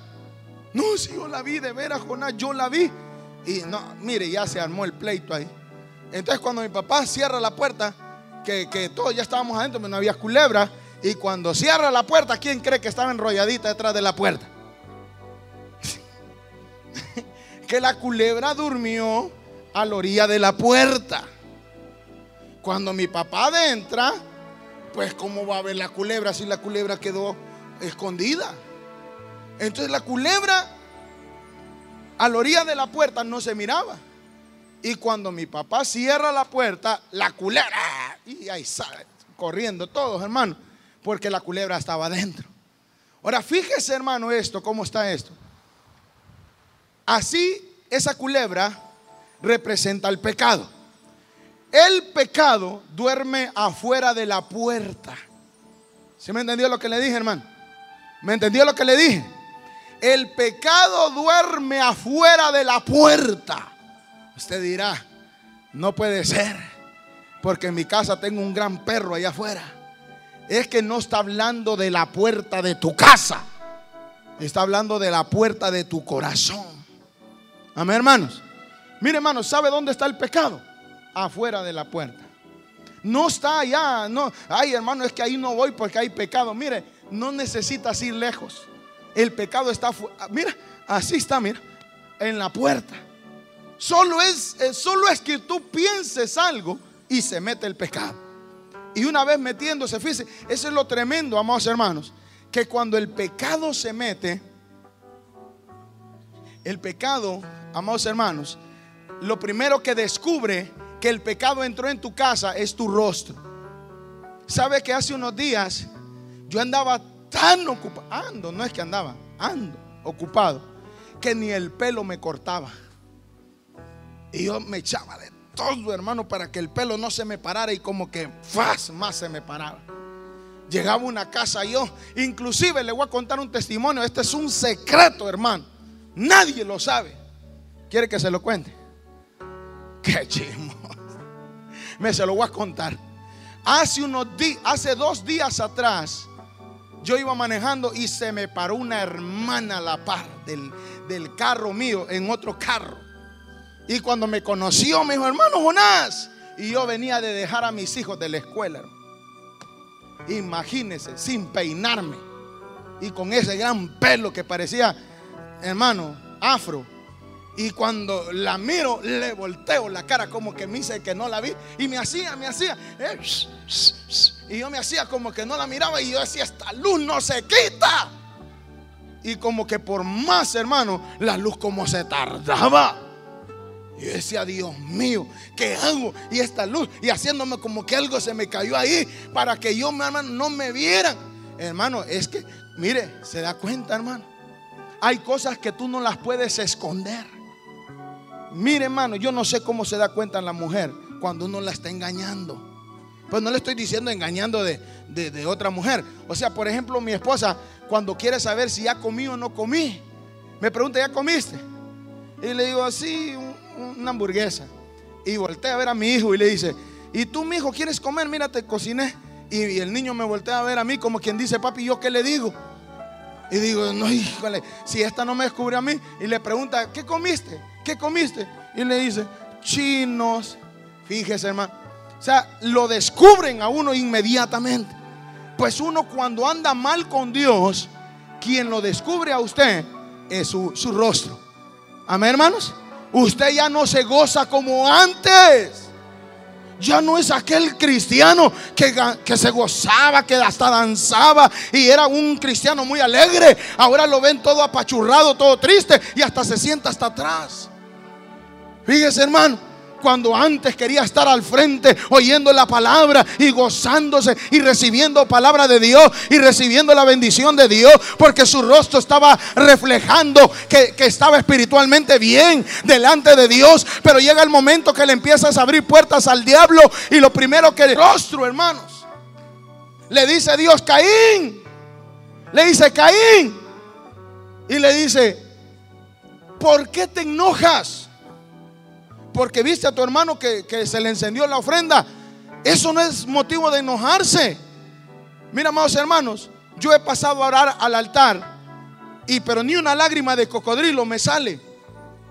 No, si yo la vi de veras, Jonás, yo la vi. Y no, mire, ya se armó el pleito ahí. Entonces cuando mi papá cierra la puerta, que, todos ya estábamos adentro, pero no había culebra. Y cuando cierra la puerta, ¿quién cree que estaba enrolladita detrás de la puerta? [laughs] que la culebra durmió a la orilla de la puerta. Cuando mi papá adentra, pues ¿cómo va a ver la culebra si la culebra quedó escondida. Entonces la culebra a la orilla de la puerta no se miraba. Y cuando mi papá cierra la puerta, la culebra, y ahí sale, corriendo todos, hermano, porque la culebra estaba adentro. Ahora, fíjese, hermano, esto, cómo está esto. Así, esa culebra representa el pecado. El pecado duerme afuera de la puerta. ¿Se me entendió lo que le dije, hermano? ¿Me entendió lo que le dije? El pecado duerme afuera de la puerta. Usted dirá, no puede ser. porque en mi casa tengo un gran perro allá afuera. Es que no está hablando de la puerta de tu casa. Está hablando de la puerta de tu corazón. Amén, hermanos. Mire, hermanos, ¿sabe dónde está el pecado? Afuera de la puerta. No está allá. No, ay, hermano, es que ahí no voy porque hay pecado. Mire, no necesitas ir lejos. El pecado está, mira, así está, mira, en la puerta. Solo es, eh, solo es que tú pienses algo y se mete el pecado. Y una vez metiéndose, fíjese, eso es lo tremendo, amados hermanos, que cuando el pecado se mete, el pecado, amados hermanos, lo primero que descubre que el pecado entró en tu casa es tu rostro. ¿Sabe que hace unos días yo andaba tan ocupado, ando, no es que andaba, ando ocupado, que ni el pelo me cortaba. Y yo me echaba de todo, hermano, para que el pelo no se me parara y como que más se me paraba. Llegaba a una casa yo, inclusive le voy a contar un testimonio, este es un secreto, hermano. Nadie lo sabe. ¿Quiere que se lo cuente? Qué chismo. Me se lo voy a contar. Hace unos días, hace dos días atrás, yo iba manejando y se me paró una hermana a la par del, del carro mío en otro carro. Y cuando me conoció, me dijo, hermano Jonás. Y yo venía de dejar a mis hijos de la escuela. Imagínense, sin peinarme. Y con ese gran pelo que parecía, hermano, afro. Y cuando la miro, le volteo la cara como que me dice que no la vi. Y me hacía, me hacía. Eh, y yo me hacía como que no la miraba. Y yo decía, esta luz no se quita. Y como que por más, hermano, la luz como se tardaba. Y decía, Dios mío, ¿qué hago? Y esta luz, y haciéndome como que algo se me cayó ahí para que yo, hermano, no me vieran. Hermano, es que, mire, se da cuenta, hermano. Hay cosas que tú no las puedes esconder. Mire, hermano, yo no sé cómo se da cuenta la mujer cuando uno la está engañando. Pues no le estoy diciendo engañando de, de, otra mujer. O sea, por ejemplo, mi esposa, cuando quiere saber si ya comí o no comí, me pregunta, ¿ya comiste? Y le digo, así, una hamburguesa. Y voltea a ver a mi hijo y le dice, ¿y tú, mi hijo, quieres comer? Mira, te cociné. Y, el niño me voltea a ver a mí como quien dice, papi, ¿yo qué le digo? Y digo, no, híjole, si esta no me descubre a mí. Y le pregunta, ¿qué comiste? ¿Qué comiste? Y le dice, chinos. Fíjese, hermano. O sea, lo descubren a uno inmediatamente. Pues uno cuando anda mal con Dios, quien lo descubre a usted es su, su rostro. Amén, hermanos. Usted ya no se goza como antes. Ya no es aquel cristiano que, que, se gozaba, que hasta danzaba y era un cristiano muy alegre. Ahora lo ven todo apachurrado, todo triste y hasta se sienta hasta atrás. Fíjese, hermano cuando antes quería estar al frente oyendo la palabra y gozándose y recibiendo palabra de Dios y recibiendo la bendición de Dios porque su rostro estaba reflejando que, estaba espiritualmente bien delante de Dios. Pero llega el momento que le empiezas a abrir puertas al diablo y lo primero que el rostro, hermanos, le dice Dios, Caín, le dice Caín y le dice, ¿por qué te enojas? Porque viste a tu hermano que, se le encendió la ofrenda. Eso no es motivo de enojarse. Mira, amados hermanos, yo he pasado a orar al altar y pero ni una lágrima de cocodrilo me sale.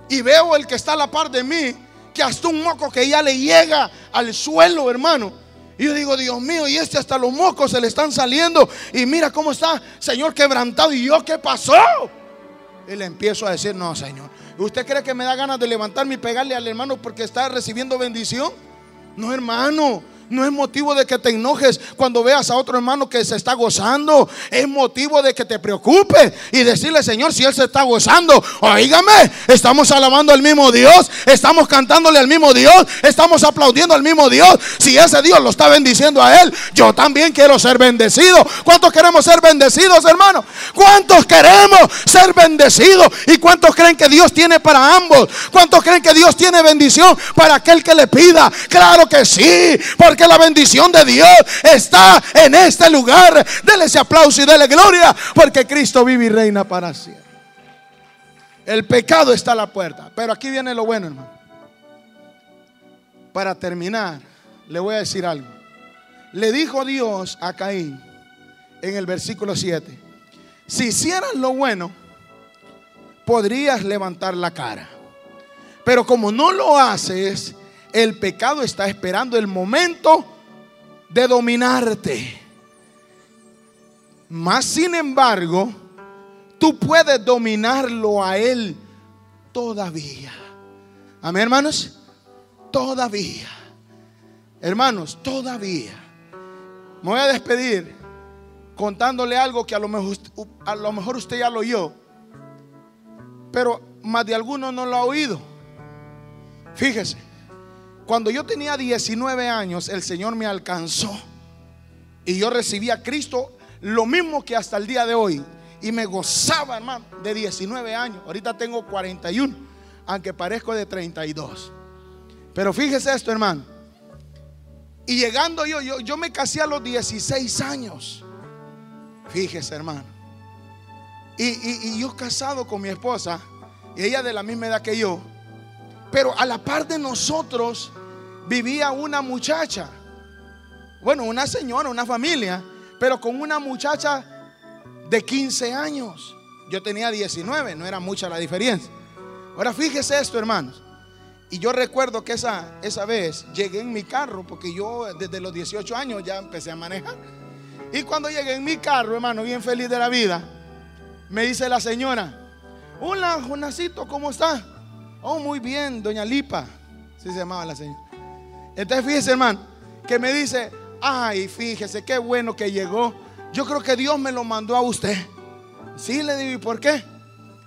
Y veo el que está a la par de mí, que hasta un moco que ya le llega al suelo, hermano. Y yo digo, Dios mío, y este hasta los mocos se le están saliendo. Y mira cómo está, Señor, quebrantado. ¿Y yo qué pasó? Y le empiezo a decir, no, Señor, ¿Usted cree que me da ganas de levantarme y pegarle al hermano porque está recibiendo bendición? No, hermano. No es motivo de que te enojes cuando veas a otro hermano que se está gozando. Es motivo de que te preocupes y decirle, Señor, si Él se está gozando, oígame, estamos alabando al mismo Dios, estamos cantándole al mismo Dios, estamos aplaudiendo al mismo Dios. Si ese Dios lo está bendiciendo a Él, yo también quiero ser bendecido. ¿Cuántos queremos ser bendecidos, hermano? ¿Cuántos queremos ser bendecidos? ¿Y cuántos creen que Dios tiene para ambos? ¿Cuántos creen que Dios tiene bendición para aquel que le pida? Claro que sí, porque la bendición de Dios está en este lugar. Dele ese aplauso y dele gloria, porque Cristo vive y reina para siempre. El pecado está a la puerta, pero aquí viene lo bueno, hermano. Para terminar, le voy a decir algo. Le dijo Dios a Caín en el versículo 7, si hicieras lo bueno, podrías levantar la cara. Pero como no lo haces, el pecado está esperando el momento de dominarte. Más sin embargo, tú puedes dominarlo a él todavía. Amén, hermanos. Todavía. Hermanos, todavía. Me voy a despedir contándole algo que a lo mejor, usted ya lo oyó, pero más de alguno no lo ha oído. Fíjese, cuando yo tenía 19 años, el Señor me alcanzó y yo recibí a Cristo lo mismo que hasta el día de hoy. Y me gozaba, hermano, de 19 años. Ahorita tengo 41, aunque parezco de 32. Pero fíjese esto, hermano. Y llegando yo, yo, yo me casé a los 16 años. Fíjese, hermano. Y, y, yo casado con mi esposa, y ella de la misma edad que yo. Pero a la par de nosotros vivía una muchacha. Bueno, una señora, una familia, pero con una muchacha de 15 años. Yo tenía 19, no era mucha la diferencia. Ahora fíjese esto, hermanos. Y yo recuerdo que esa, esa vez llegué en mi carro, porque yo desde los 18 años ya empecé a manejar. Y cuando llegué en mi carro, hermano, bien feliz de la vida, me dice la señora, hola, Jonacito, ¿cómo está? Oh, muy bien, doña Lipa. Así se llamaba la señora. Entonces fíjese, hermano, que me dice, ay, fíjese, qué bueno que llegó. Yo creo que Dios me lo mandó a usted. Sí, le digo, ¿y por qué?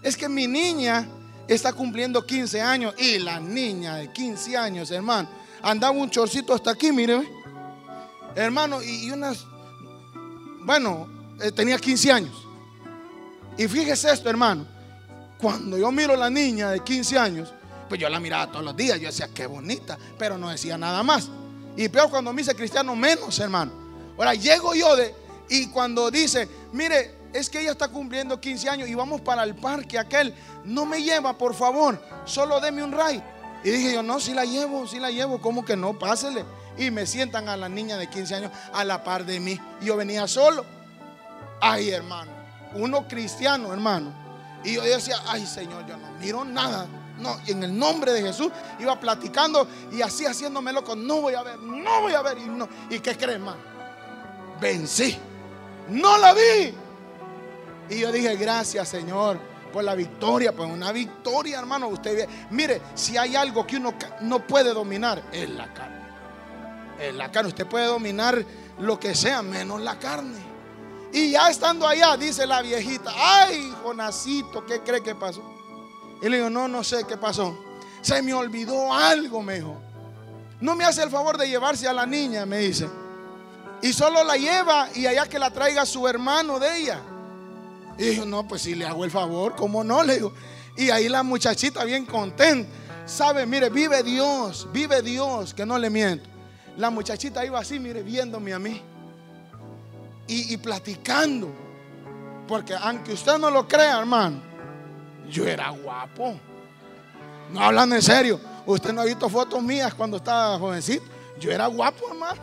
Es que mi niña está cumpliendo 15 años y la niña de 15 años, hermano, andaba un chorcito hasta aquí, mire, hermano, y, unas, bueno, eh, tenía 15 años. Y fíjese esto, hermano, cuando yo miro a la niña de 15 años, pues yo la miraba todos los días, yo decía, qué bonita, pero no decía nada más. Y peor cuando me dice cristiano, menos, hermano. Ahora llego yo de, y cuando dice, mire, es que ella está cumpliendo 15 años y vamos para el parque aquel, no me lleva, por favor, solo deme un ray. Y dije yo, no, si la llevo, si la llevo, ¿cómo que no? Pásele. Y me sientan a la niña de 15 años a la par de mí. Y yo venía solo. Ay, hermano, uno cristiano, hermano. Y yo decía, ay, Señor, yo no miro nada. No, en el nombre de Jesús iba platicando y así haciéndome loco. No voy a ver, no voy a ver. Y, no. ¿Y qué crees, hermano? Vencí. No la vi. Y yo dije, gracias, Señor, por la victoria. Pues una victoria, hermano. Usted mire, si hay algo que uno no puede dominar, es la carne. Es la carne. Usted puede dominar lo que sea, menos la carne. Y ya estando allá, dice la viejita, ay, Jonacito, ¿qué cree que pasó? Y le digo, no, no sé qué pasó. Se me olvidó algo, mejor. No me hace el favor de llevarse a la niña, me dice. Y solo la lleva y allá que la traiga su hermano de ella. Y dijo, no, pues si le hago el favor, ¿cómo no? Le digo. Y ahí la muchachita bien contenta. Sabe, mire, vive Dios, vive Dios, que no le miento. La muchachita iba así, mire, viéndome a mí. Y, platicando. Porque aunque usted no lo crea, hermano, yo era guapo. No hablando en serio. Usted no ha visto fotos mías cuando estaba jovencito. Yo era guapo, hermano.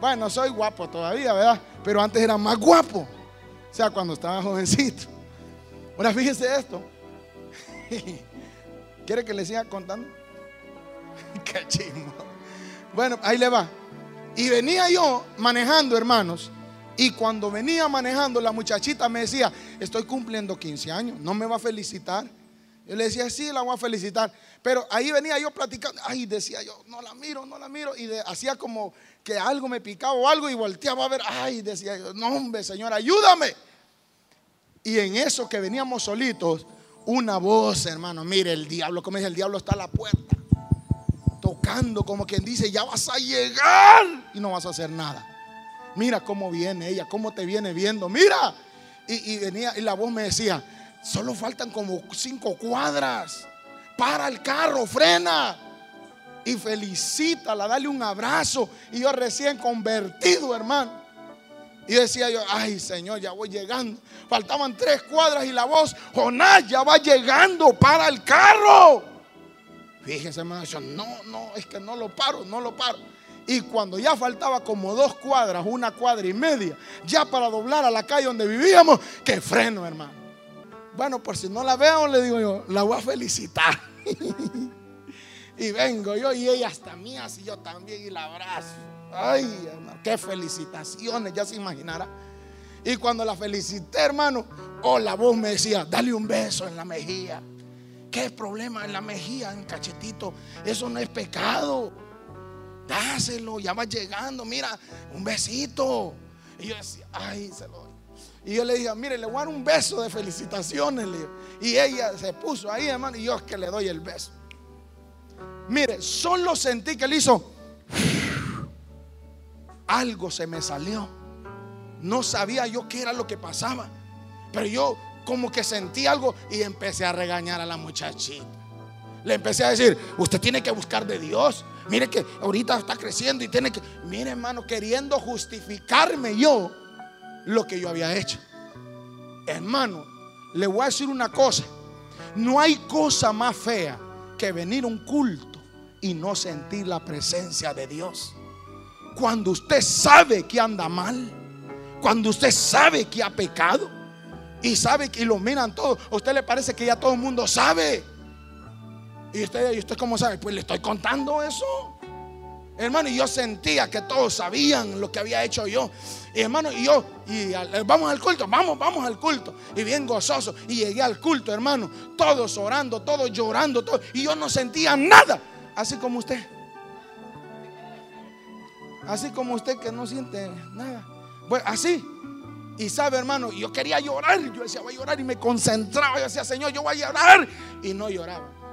Bueno, soy guapo todavía, ¿verdad? Pero antes era más guapo. O sea, cuando estaba jovencito. Ahora fíjese esto. [laughs] ¿Quiere que le siga contando? [laughs] Qué chingo. Bueno, ahí le va. Y venía yo manejando, hermanos. Y cuando venía manejando, la muchachita me decía, estoy cumpliendo 15 años, ¿no me va a felicitar? Yo le decía, sí, la voy a felicitar. Pero ahí venía yo platicando, ay, decía yo, no la miro, no la miro. Y hacía como que algo me picaba o algo y volteaba a ver, ay, decía yo, no, hombre, Señor, ayúdame. Y en eso que veníamos solitos, una voz, hermano, mire, el diablo, como dice, el diablo está a la puerta, tocando como quien dice, ya vas a llegar y no vas a hacer nada. Mira cómo viene ella, cómo te viene viendo, mira. Y, venía, y la voz me decía, solo faltan como cinco cuadras. Para el carro, frena. Y felicítala, dale un abrazo. Y yo recién convertido, hermano. Y decía yo, ay Señor, ya voy llegando. Faltaban tres cuadras y la voz, Jonás, ya va llegando, para el carro. Fíjese, hermano, yo, no, no, es que no lo paro, no lo paro. Y cuando ya faltaba como dos cuadras, una cuadra y media, ya para doblar a la calle donde vivíamos, que freno, hermano. Bueno, por si no la veo, le digo yo, la voy a felicitar. [laughs] y vengo yo y ella hasta mía, así yo también, y la abrazo. Ay, hermano, qué felicitaciones, ya se imaginará. Y cuando la felicité, hermano, oh, la voz me decía, dale un beso en la mejilla. ¿Qué problema en la mejilla, en cachetito? Eso no es pecado dáselo, ya va llegando, mira, un besito. Y yo decía, ay, se lo doy. Y yo le dije, mire, le voy a dar un beso de felicitaciones. Y ella se puso ahí, hermano, y yo es que le doy el beso. Mire, solo sentí que le hizo. Algo se me salió. No sabía yo qué era lo que pasaba. Pero yo como que sentí algo y empecé a regañar a la muchachita. Le empecé a decir, usted tiene que buscar de Dios. Mire que ahorita está creciendo y tiene que, mire hermano, queriendo justificarme yo lo que yo había hecho. Hermano, le voy a decir una cosa. No hay cosa más fea que venir a un culto y no sentir la presencia de Dios. Cuando usted sabe que anda mal, cuando usted sabe que ha pecado y sabe que iluminan todo, a usted le parece que ya todo el mundo sabe. Y usted, ¿y cómo sabe? Pues le estoy contando eso. Hermano, y yo sentía que todos sabían lo que había hecho yo. Y hermano, y yo, y vamos al culto, vamos, vamos al culto. Y bien gozoso. Y llegué al culto, hermano. Todos orando, todos llorando, todo. Y yo no sentía nada. Así como usted. Así como usted que no siente nada. Bueno, así. Y sabe, hermano, yo quería llorar. Yo decía, voy a llorar. Y me concentraba. Yo decía, Señor, yo voy a llorar. Y no lloraba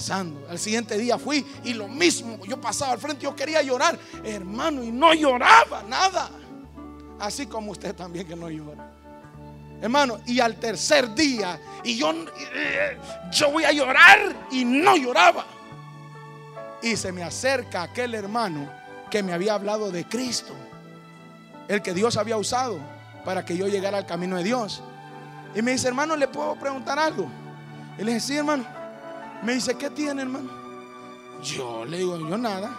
pasando. Al siguiente día fui y lo mismo, yo pasaba al frente, yo quería llorar, hermano, y no lloraba nada. Así como usted también que no llora. Hermano, y al tercer día, y yo, eh, yo voy a llorar y no lloraba. Y se me acerca aquel hermano que me había hablado de Cristo, el que Dios había usado para que yo llegara al camino de Dios. Y me dice, hermano, ¿le puedo preguntar algo? Y le dije, sí, hermano. Me dice, ¿qué tiene, hermano? Yo le digo, yo nada.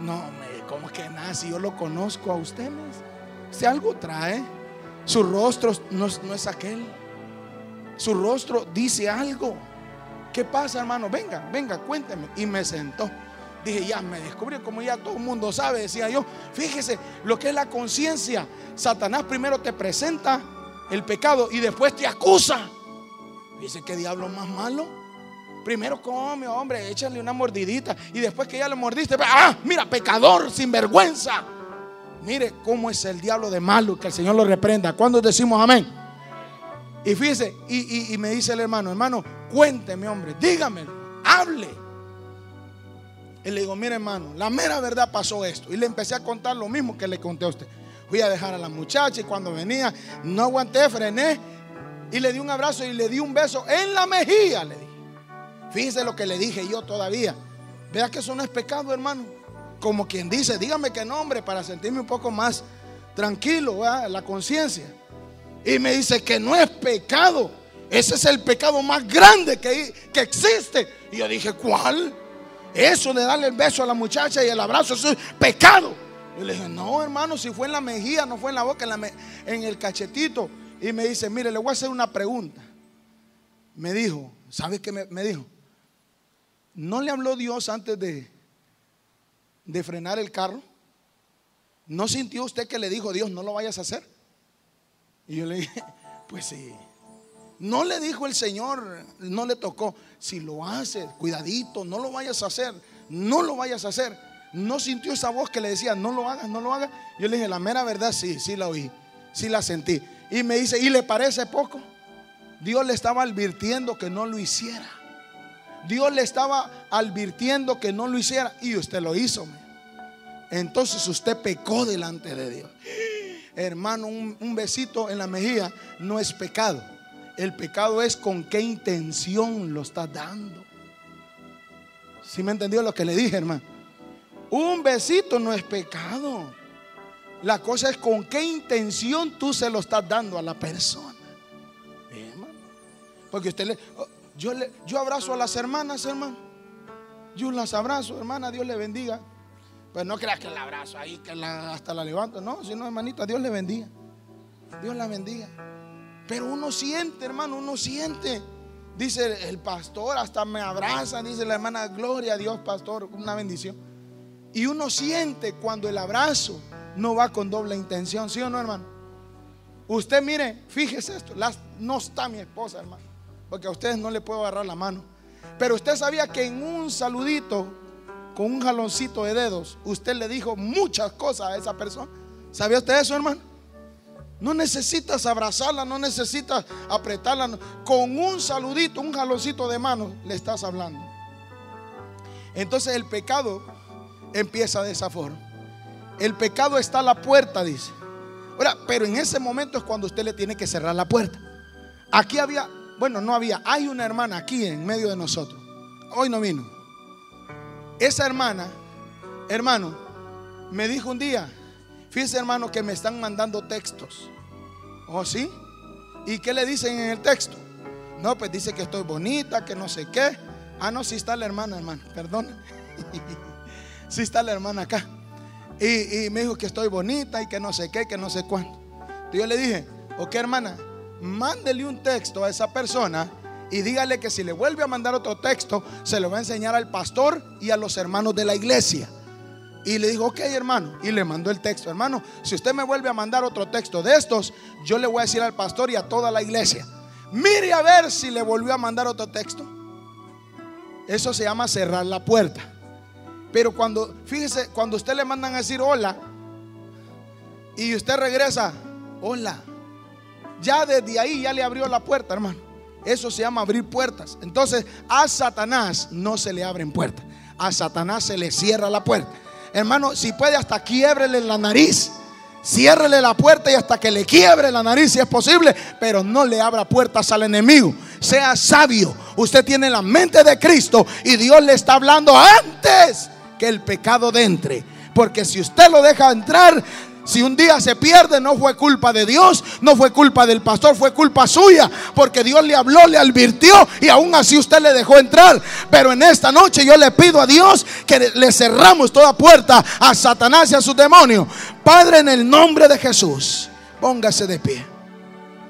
No, me, ¿cómo que nada? Si yo lo conozco a ustedes. Si algo trae, su rostro no, no es aquel. Su rostro dice algo. ¿Qué pasa, hermano? Venga, venga, cuénteme. Y me sentó. Dije, ya me descubrí, como ya todo el mundo sabe, decía yo. Fíjese lo que es la conciencia. Satanás primero te presenta el pecado y después te acusa. Dice, ¿qué diablo más malo? Primero come, hombre, échale una mordidita. Y después que ya le mordiste, ah, mira, pecador, sin vergüenza. Mire cómo es el diablo de malo, que el Señor lo reprenda. ¿Cuándo decimos amén? Y fíjese, y, me dice el hermano, hermano, cuénteme, hombre, dígame, hable. Y le digo, mire, hermano, la mera verdad pasó esto. Y le empecé a contar lo mismo que le conté a usted. Fui a dejar a la muchacha y cuando venía, no aguanté, frené y le di un abrazo y le di un beso en la mejilla. Le Fíjese lo que le dije yo todavía. Vea que eso no es pecado, hermano. Como quien dice, dígame qué nombre para sentirme un poco más tranquilo, la conciencia. Y me dice que no es pecado. Ese es el pecado más grande que, que existe. Y yo dije, ¿cuál? Eso de darle el beso a la muchacha y el abrazo, eso es pecado. Y le dije, no, hermano, si fue en la mejilla, no fue en la boca, en, en el cachetito. Y me dice, mire, le voy a hacer una pregunta. Me dijo, ¿sabe qué me dijo? ¿No le habló Dios antes de, de frenar el carro? ¿No sintió usted que le dijo Dios, no lo vayas a hacer? Y yo le dije, [laughs] pues sí. No le dijo el Señor, no le tocó, si lo hace, cuidadito, no lo vayas a hacer, no lo vayas a hacer. No sintió esa voz que le decía, no lo hagas, no lo hagas. Yo le dije, la mera verdad, sí, sí la oí, sí la sentí. Y me dice, ¿y le parece poco? Dios le estaba advirtiendo que no lo hiciera. Dios le estaba advirtiendo que no lo hiciera y usted lo hizo. Entonces usted pecó delante de Dios. Hermano, un, besito en la mejilla no es pecado. El pecado es con qué intención lo estás dando. Si me entendió lo que le dije, hermano? Un besito no es pecado. La cosa es con qué intención tú se lo estás dando a la persona. Porque usted le, yo, le, yo abrazo a las hermanas, hermano. Yo las abrazo, hermana, Dios le bendiga. Pues no creas que la abrazo ahí, que hasta la levanto. No, sino hermanita, Dios le bendiga. Dios la bendiga. Pero uno siente, hermano, uno siente. Dice el pastor, hasta me abraza, dice la hermana, gloria a Dios, pastor, una bendición. Y uno siente cuando el abrazo no va con doble intención, ¿sí o no, hermano? Usted mire, fíjese esto, no está mi esposa, hermano, porque a ustedes no le puedo agarrar la mano. Pero usted sabía que en un saludito, con un jaloncito de dedos, usted le dijo muchas cosas a esa persona. ¿Sabía usted eso, hermano? No necesitas abrazarla, no necesitas apretarla. Con un saludito, un jaloncito de mano, le estás hablando. Entonces el pecado empieza de esa forma. El pecado está a la puerta, dice. Ahora, pero en ese momento es cuando usted le tiene que cerrar la puerta. Aquí había, bueno, no había, hay una hermana aquí en medio de nosotros. Hoy no vino. Esa hermana, hermano, me dijo un día, fíjese hermano que me están mandando textos. ¿Oh, sí? ¿Y qué le dicen en el texto? No, pues dice que estoy bonita, que no sé qué. Ah, no, sí está la hermana, hermano, perdón. [laughs] sí está la hermana acá. Y, me dijo que estoy bonita y que no sé qué, que no sé cuánto. Entonces yo le dije, ok hermana, mándele un texto a esa persona y dígale que si le vuelve a mandar otro texto, se lo va a enseñar al pastor y a los hermanos de la iglesia. Y le dijo, ok hermano, y le mandó el texto, hermano, si usted me vuelve a mandar otro texto de estos, yo le voy a decir al pastor y a toda la iglesia, mire a ver si le volvió a mandar otro texto. Eso se llama cerrar la puerta. Pero cuando, fíjese, cuando usted le mandan a decir hola y usted regresa, hola, ya desde ahí ya le abrió la puerta, hermano. Eso se llama abrir puertas. Entonces, a Satanás no se le abren puertas. A Satanás se le cierra la puerta. Hermano, si puede hasta quiebrele la nariz. Ciérrele la puerta y hasta que le quiebre la nariz si es posible, pero no le abra puertas al enemigo. Sea sabio. Usted tiene la mente de Cristo y Dios le está hablando antes que el pecado de entre. Porque si usted lo deja entrar, si un día se pierde, no fue culpa de Dios, no fue culpa del pastor, fue culpa suya, porque Dios le habló, le advirtió y aún así usted le dejó entrar. Pero en esta noche yo le pido a Dios que le cerramos toda puerta a Satanás y a sus demonios. Padre, en el nombre de Jesús, póngase de pie.